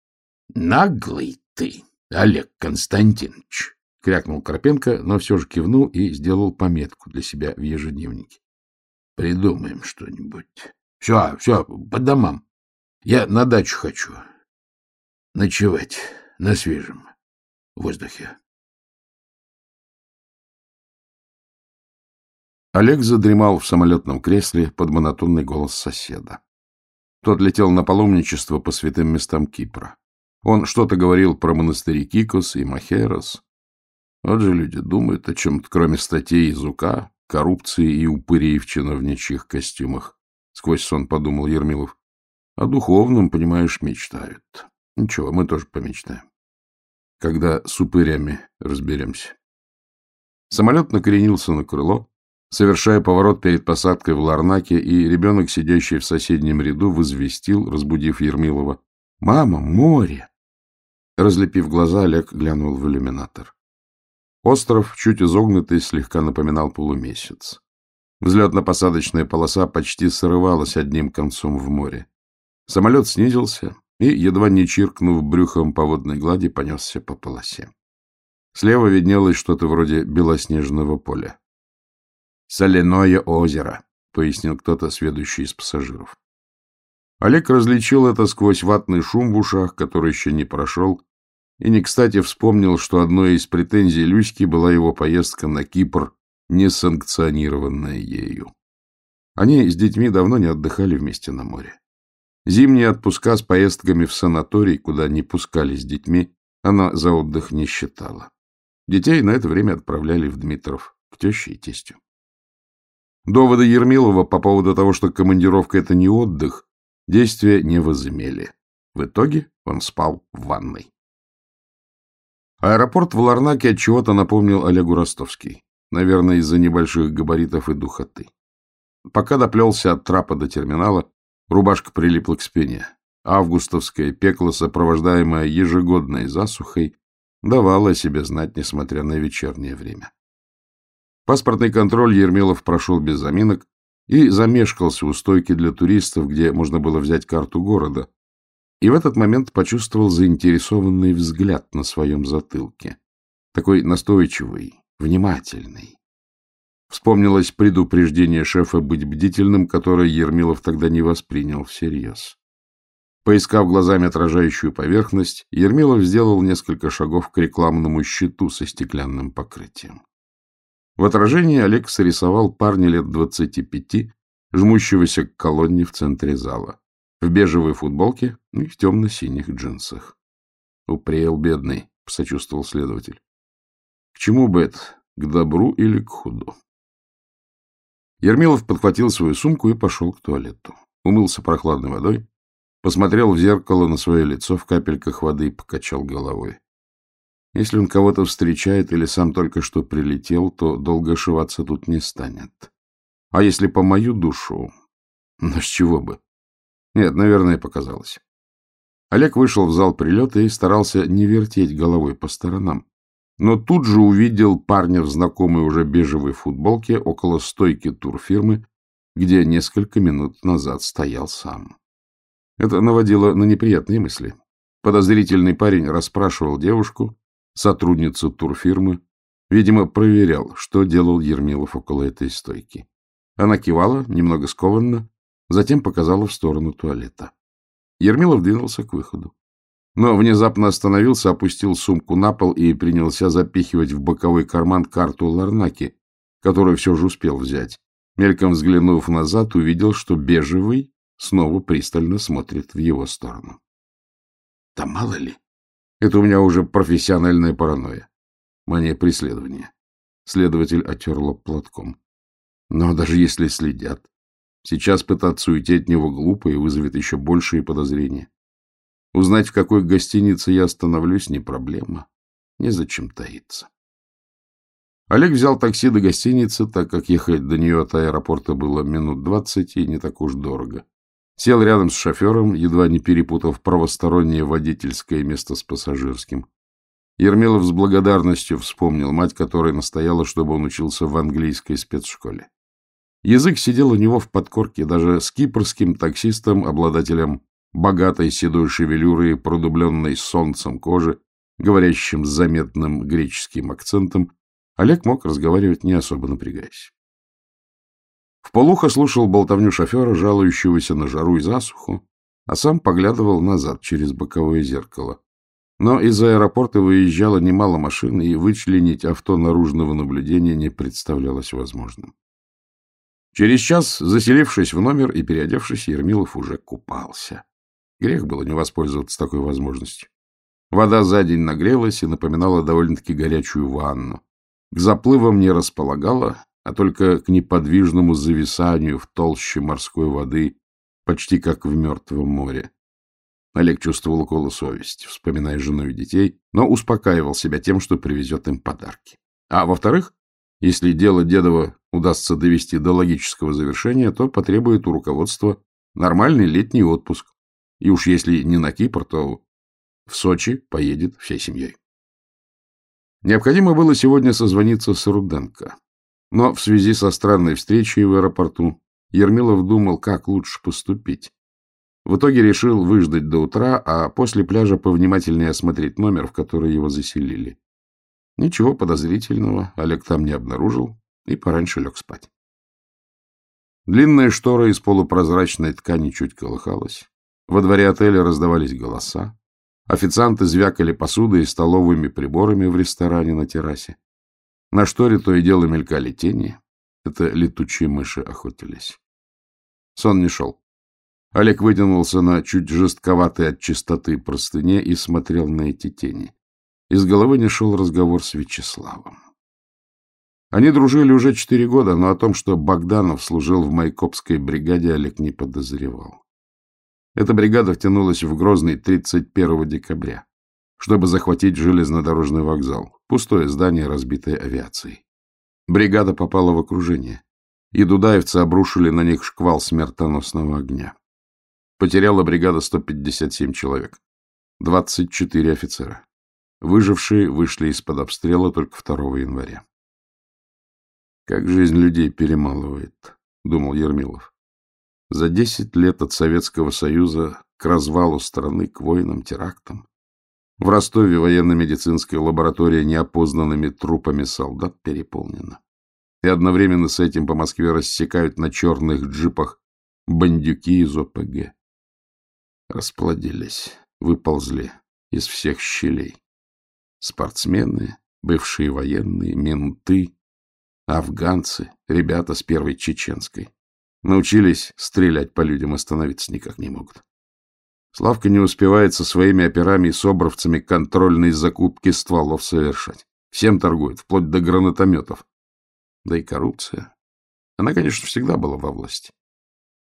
[SPEAKER 2] — Наглый ты, Олег Константинович! — крякнул Карпенко, но все же кивнул и сделал пометку для себя в ежедневнике. — Придумаем что-нибудь. Все, все, по домам. Я на дачу хочу. Ночевать на свежем воздухе.
[SPEAKER 1] Олег задремал в самолетном кресле под монотонный голос соседа. Тот летел на паломничество по святым местам Кипра. Он что-то говорил про монастыри Кикос и Махерос. Вот же люди думают о чем-то, кроме статей из УК, коррупции и упырей в чиновничьих костюмах. — сквозь сон подумал Ермилов. — О духовном, понимаешь, мечтают. Ничего, мы тоже помечтаем. Когда с упырями разберемся. Самолет накренился на крыло, совершая поворот перед посадкой в Ларнаке, и ребенок, сидящий в соседнем ряду, возвестил, разбудив Ермилова. — Мама, море! Разлепив глаза, Олег глянул в иллюминатор. Остров, чуть изогнутый, слегка напоминал полумесяц. Взлетно-посадочная полоса почти срывалась одним концом в море. Самолет снизился и, едва не чиркнув брюхом по водной глади, понесся по полосе. Слева виднелось что-то вроде белоснежного поля. «Соляное озеро», — пояснил кто-то, сведущий из пассажиров. Олег различил это сквозь ватный шум в ушах, который еще не прошел, и не кстати вспомнил, что одной из претензий Люськи была его поездка на Кипр несанкционированное ею. Они с детьми давно не отдыхали вместе на море. Зимние отпуска с поездками в санаторий, куда не пускали с детьми, она за отдых не считала. Детей на это время отправляли в Дмитров к теще и тестю. Доводы Ермилова по поводу того, что командировка — это не отдых, действия не возымели. В итоге он спал в ванной. Аэропорт в Ларнаке от чего-то напомнил Олегу Ростовский наверное, из-за небольших габаритов и духоты. Пока доплелся от трапа до терминала, рубашка прилипла к спине. Августовское пекло, сопровождаемое ежегодной засухой, давало о себе знать, несмотря на вечернее время. Паспортный контроль Ермилов прошел без заминок и замешкался у стойки для туристов, где можно было взять карту города, и в этот момент почувствовал заинтересованный взгляд на своем затылке. Такой настойчивый, внимательный. Вспомнилось предупреждение шефа быть бдительным, которое Ермилов тогда не воспринял всерьез. Поискав глазами отражающую поверхность, Ермилов сделал несколько шагов к рекламному щиту со стеклянным покрытием. В отражении Олег срисовал парня лет двадцати пяти, жмущегося к колонне в центре зала, в бежевой футболке и в темно-синих джинсах. — Упрел, бедный, — посочувствовал следователь. К чему бы это? К добру или к худу? Ермилов подхватил свою сумку и пошел к туалету. Умылся прохладной водой, посмотрел в зеркало на свое лицо в капельках воды и покачал головой. Если он кого-то встречает или сам только что прилетел, то долго ошиваться тут не станет. А если по мою душу? Ну, с чего бы? Нет, наверное, показалось. Олег вышел в зал прилета и старался не вертеть головой по сторонам. Но тут же увидел парня в знакомой уже бежевой футболке около стойки турфирмы, где несколько минут назад стоял сам. Это наводило на неприятные мысли. Подозрительный парень расспрашивал девушку, сотрудницу турфирмы, видимо, проверял, что делал Ермилов около этой стойки. Она кивала, немного скованно, затем показала в сторону туалета. Ермилов двинулся к выходу. Но внезапно остановился, опустил сумку на пол и принялся запихивать в боковой карман карту Ларнаки, которую все же успел взять. Мельком взглянув назад, увидел, что бежевый снова пристально смотрит в его сторону. Да мало ли. Это у меня уже профессиональная паранойя. Мания преследования. Следователь отер платком. Но даже если следят, сейчас пытаться уйти от него глупо и вызовет еще большие подозрения. Узнать, в какой гостинице я остановлюсь, не проблема. Незачем таиться. Олег взял такси до гостиницы, так как ехать до нее от аэропорта было минут двадцать и не так уж дорого. Сел рядом с шофером, едва не перепутав правостороннее водительское место с пассажирским. Ермилов с благодарностью вспомнил мать, которая настояла, чтобы он учился в английской спецшколе. Язык сидел у него в подкорке, даже с кипрским таксистом, обладателем богатой седой шевелюры, продубленной солнцем кожи, говорящим с заметным греческим акцентом, Олег мог разговаривать, не особо напрягаясь. В полухо слушал болтовню шофера, жалующегося на жару и засуху, а сам поглядывал назад через боковое зеркало. Но из аэропорта выезжало немало машин, и вычленить авто наружного наблюдения не представлялось возможным. Через час, заселившись в номер и переодевшись, Ермилов уже купался. Грех было не воспользоваться такой возможностью. Вода за день нагрелась и напоминала довольно-таки горячую ванну. К заплывам не располагала, а только к неподвижному зависанию в толще морской воды, почти как в Мертвом море. Олег чувствовал уколы совести, вспоминая жену и детей, но успокаивал себя тем, что привезет им подарки. А во-вторых, если дело Дедова удастся довести до логического завершения, то потребует у руководства нормальный летний отпуск. И уж если не на Кипр, то в Сочи поедет всей семьей. Необходимо было сегодня созвониться с Руденко. Но в связи со странной встречей в аэропорту Ермилов думал, как лучше поступить. В итоге решил выждать до утра, а после пляжа повнимательнее осмотреть номер, в который его заселили. Ничего подозрительного Олег там не обнаружил и пораньше лег спать. Длинная штора из полупрозрачной ткани чуть колыхалась. Во дворе отеля раздавались голоса. Официанты звякали посудой и столовыми приборами в ресторане на террасе. На шторе то и дело мелькали тени. Это летучие мыши охотились. Сон не шел. Олег вытянулся на чуть жестковатой от чистоты простыне и смотрел на эти тени. Из головы не шел разговор с Вячеславом. Они дружили уже четыре года, но о том, что Богданов служил в Майкопской бригаде, Олег не подозревал. Эта бригада втянулась в Грозный 31 декабря, чтобы захватить железнодорожный вокзал, пустое здание, разбитое авиацией. Бригада попала в окружение, и дудаевцы обрушили на них шквал смертоносного огня. Потеряла бригада 157 человек, 24 офицера. Выжившие вышли из-под обстрела только 2 января. «Как жизнь людей перемалывает», — думал Ермилов. За десять лет от Советского Союза к развалу страны, к войнам, терактам. В Ростове военно-медицинская лаборатория неопознанными трупами солдат переполнена. И одновременно с этим по Москве рассекают на черных джипах бандюки из ОПГ. Расплодились, выползли из всех щелей. Спортсмены, бывшие военные, менты, афганцы, ребята с первой чеченской. Научились стрелять по людям, остановиться никак не могут. Славка не успевает со своими операми и собровцами контрольные закупки стволов совершать. Всем торгует, вплоть до гранатометов. Да и коррупция. Она, конечно, всегда была во власти.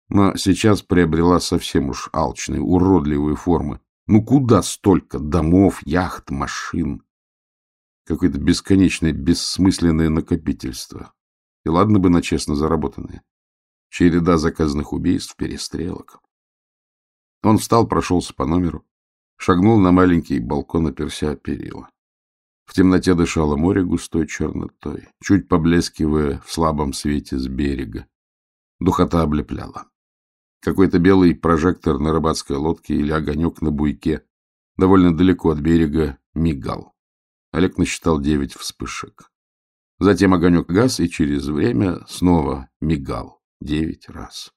[SPEAKER 1] но сейчас приобрела совсем уж алчные, уродливые формы. Ну куда столько домов, яхт, машин? Какое-то бесконечное, бессмысленное накопительство. И ладно бы на честно заработанное. Череда заказанных убийств, перестрелок. Он встал, прошелся по номеру, шагнул на маленький балкон, оперся перила. В темноте дышало море густой чернотой, чуть поблескивая в слабом свете с берега. Духота облепляла. Какой-то белый прожектор на рыбацкой лодке или огонек на буйке довольно далеко от берега мигал. Олег насчитал девять вспышек. Затем огонек газ и через время снова мигал девять раз.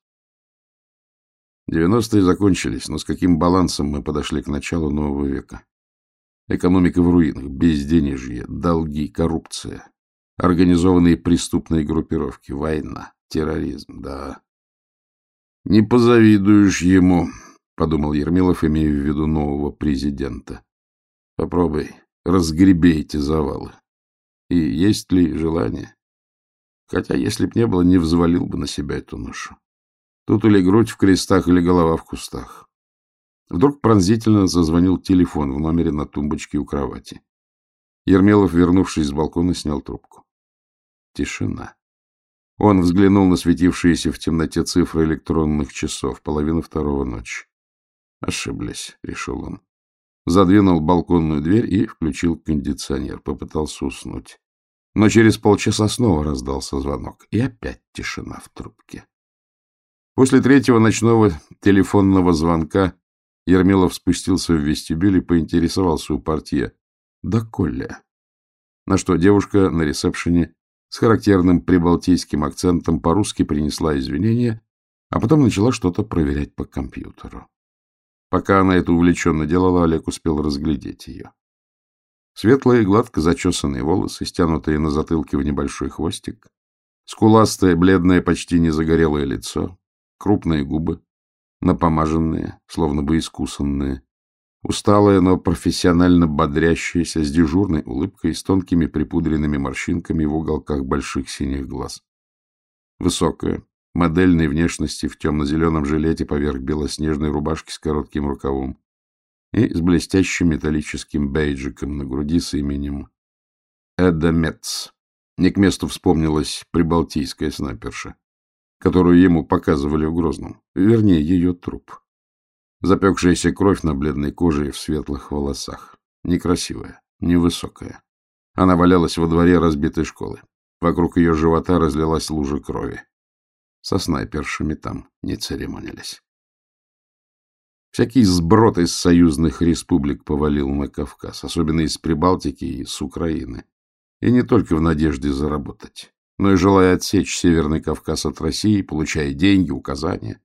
[SPEAKER 1] Девяностые закончились, но с каким балансом мы подошли к началу нового века? Экономика в руинах, безденежье, долги, коррупция, организованные преступные группировки, война, терроризм, да. Не позавидуешь ему, — подумал Ермилов, имея в виду нового президента. Попробуй, разгреби эти завалы. И есть ли желание? Хотя, если б не было, не взвалил бы на себя эту ношу. Тут или грудь в крестах, или голова в кустах. Вдруг пронзительно зазвонил телефон в номере на тумбочке у кровати. Ермелов, вернувшись с балкона, снял трубку. Тишина. Он взглянул на светившиеся в темноте цифры электронных часов, половина второго ночи. Ошиблись, — решил он. Задвинул балконную дверь и включил кондиционер. Попытался уснуть. Но через полчаса снова раздался звонок. И опять тишина в трубке. После третьего ночного телефонного звонка Ермилов спустился в вестибюль и поинтересовался у портье. Да Коля. На что девушка на ресепшене с характерным прибалтийским акцентом по-русски принесла извинения, а потом начала что-то проверять по компьютеру. Пока она это увлеченно делала, Олег успел разглядеть ее. Светлые, гладко зачесанные волосы, стянутые на затылке в небольшой хвостик, скуластое, бледное, почти не загорелое лицо, крупные губы, напомаженные, словно бы искусанные, усталая, но профессионально бодрящаяся, с дежурной улыбкой, с тонкими припудренными морщинками в уголках больших синих глаз. Высокая, модельной внешности в темно-зеленом жилете поверх белоснежной рубашки с коротким рукавом и с блестящим металлическим бейджиком на груди с именем Эда Метц. Не к месту вспомнилась прибалтийская снайперша, которую ему показывали в Грозном, вернее, ее труп. Запекшаяся кровь на бледной коже и в светлых волосах. Некрасивая, невысокая. Она валялась во дворе разбитой школы. Вокруг ее живота разлилась лужа крови. Со снайпершами там не церемонились. Всякий сброд из союзных республик повалил на Кавказ, особенно из Прибалтики и с Украины. И не только в надежде заработать, но и желая отсечь Северный Кавказ от России, получая деньги, указания,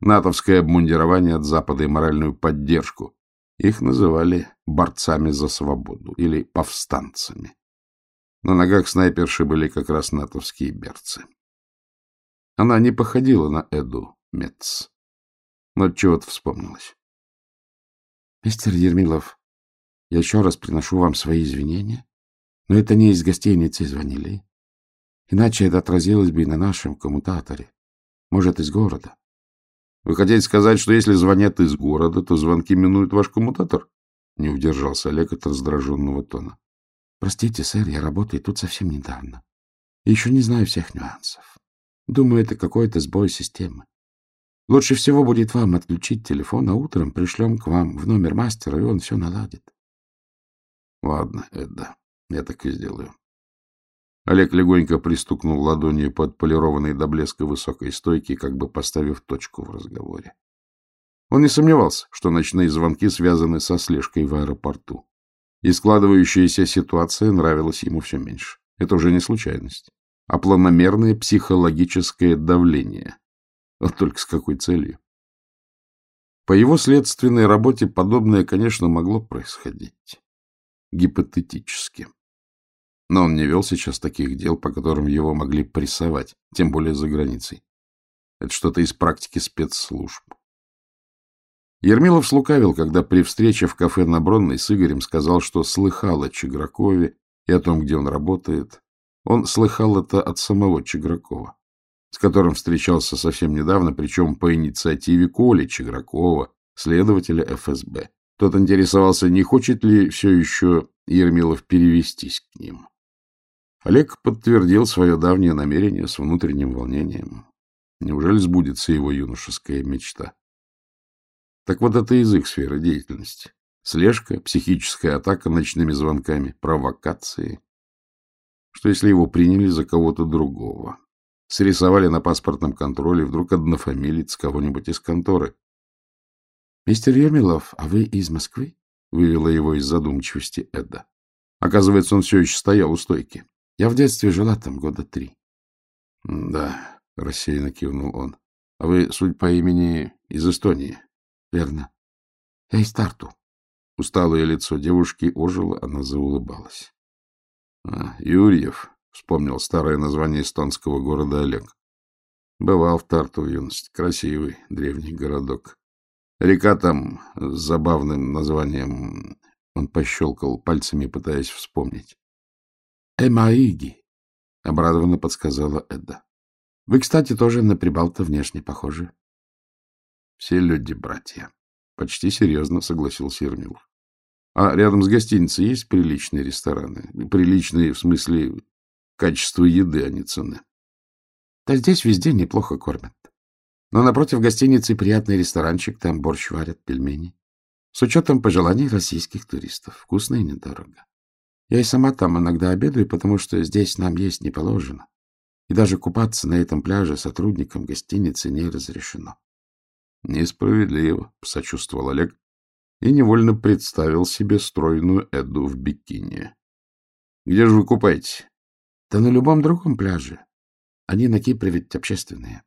[SPEAKER 1] натовское обмундирование от Запада и моральную поддержку. Их называли борцами за свободу или повстанцами. На ногах снайперши были как раз натовские берцы. Она не походила на Эду Мец. Но чего-то вспомнилось. — Мистер Ермилов, я еще раз приношу вам свои извинения, но это не из гостиницы звонили. Иначе это отразилось бы и на нашем коммутаторе. Может, из города. Вы хотите сказать, что если звонят из города, то звонки минуют ваш коммутатор? Не удержался Олег от раздраженного тона. Простите, сэр, я работаю тут совсем недавно. И еще не знаю всех нюансов. Думаю, это какой-то сбой системы. Лучше всего будет вам отключить телефон, а утром пришлем к вам в номер мастера, и он все наладит. Ладно, Эдда, я так и сделаю. Олег легонько пристукнул ладонью под полированной до блеска высокой стойки, как бы поставив точку в разговоре. Он не сомневался, что ночные звонки связаны со слежкой в аэропорту. И складывающаяся ситуация нравилась ему все меньше. Это уже не случайность, а планомерное психологическое давление, вот только с какой целью? По его следственной работе подобное, конечно, могло происходить. Гипотетически. Но он не вел сейчас таких дел, по которым его могли прессовать, тем более за границей. Это что-то из практики спецслужб. Ермилов слукавил, когда при встрече в кафе на Бронной с Игорем сказал, что слыхал о Чигракове и о том, где он работает. Он слыхал это от самого Чигракова. с которым встречался совсем недавно, причем по инициативе Коли Чигракова, следователя ФСБ. Тот интересовался, не хочет ли все еще Ермилов перевестись к ним. Олег подтвердил свое давнее намерение с внутренним волнением. Неужели сбудется его юношеская мечта? Так вот это из их сферы деятельности. Слежка, психическая атака ночными звонками, провокации. Что если его приняли за кого-то другого? Срисовали на паспортном контроле вдруг однофамилец кого-нибудь из конторы. — Мистер Ермилов, а вы из Москвы? — вывела его из задумчивости Эдда. Оказывается, он все еще стоял у стойки. Я в детстве жила там года три. — Да, — рассеянно кивнул он. — А вы, суть по имени, из Эстонии? — Верно. — Я из Тарту. Усталое лицо девушки ожило, она заулыбалась. — А, Юрьев, — вспомнил старое название эстонского города Олег. Бывал в Тарту в юности. Красивый древний городок. Река там с забавным названием... Он пощелкал пальцами, пытаясь вспомнить. — Эмаиги, — обрадованно подсказала Эдда. — Вы, кстати, тоже на Прибалта внешне похожи. — Все люди братья. Почти серьезно согласился Ермилов. — А рядом с гостиницей есть приличные рестораны? Приличные в смысле качества еды, а не цены. — Да здесь везде неплохо кормят. Но напротив гостиницы приятный ресторанчик, там борщ варят, пельмени. С учетом пожеланий российских туристов. Вкусно и недорого. Я и сама там иногда обедаю, потому что здесь нам есть не положено. И даже купаться на этом пляже сотрудникам гостиницы не разрешено. — Несправедливо, — посочувствовал Олег и невольно представил себе стройную Эду в бикини. — Где же вы купаетесь? — Да на любом другом пляже. Они на Кипре ведь общественные.